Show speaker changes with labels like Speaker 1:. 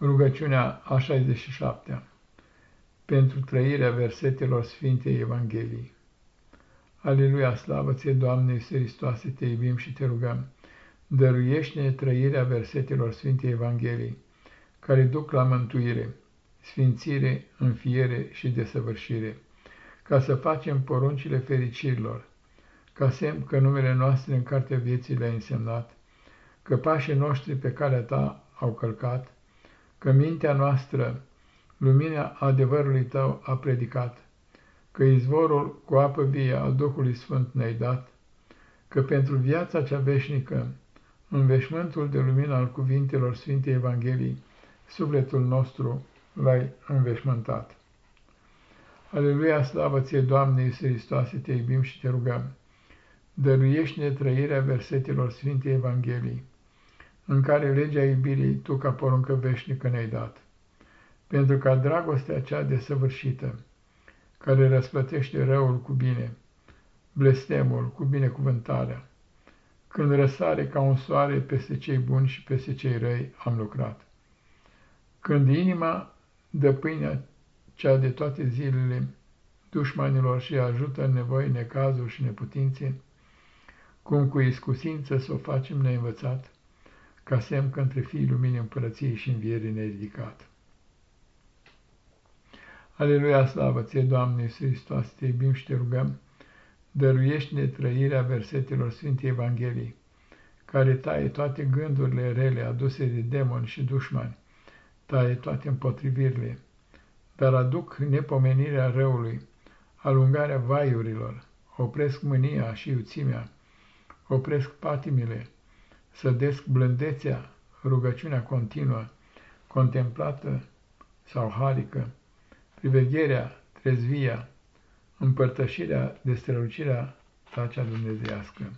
Speaker 1: Rugăciunea a 67-a Pentru trăirea versetelor Sfintei Evangheliei Aleluia, slavă ție, Doamne Iisus Hristoase, te iubim și te rugăm. Dăruiește-ne trăirea versetelor Sfintei Evangheliei, care duc la mântuire, sfințire, înfiere și desăvârșire, ca să facem poruncile fericirilor, ca semn că numele noastre în cartea vieții le-ai însemnat, că pașii noștri pe calea ta au călcat, că mintea noastră lumina adevărului tău a predicat, că izvorul cu apă vie al Duhului Sfânt ne-ai dat, că pentru viața cea veșnică, în veșmântul de lumină al cuvintelor Sfintei Evangheliei, sufletul nostru l-ai înveșmântat. Aleluia, slavă ție, Doamne Iisus Hristoase, te iubim și te rugăm. Dăruiește-ne trăirea versetelor Sfintei Evangheliei, în care legea iubirii tu ca poruncă veșnică ne-ai dat, pentru ca dragostea cea desăvârșită, care răsplătește răul cu bine, blestemul cu binecuvântarea, când răsare ca un soare peste cei buni și peste cei răi am lucrat. Când inima dă pâinea cea de toate zilele dușmanilor și ajută în nevoi, necazuri și neputințe, cum cu iscusință să o facem neînvățat, ca semn că între fiii luminii împărăției și învierii ne ridicat. Aleluia, slavă ție, Doamne Iisus Hristos, te iubim și te rugăm, dăruiește-ne trăirea versetelor Sfintei Evangheliei, care taie toate gândurile rele aduse de demoni și dușmani, taie toate împotrivirile, dar aduc nepomenirea răului, alungarea vaiurilor, opresc mânia și iuțimea, opresc patimile, sădesc blândețea, rugăciunea continuă, contemplată sau harică, privegherea, trezvia, împărtășirea de strălucirea ta cea dumnezeiască.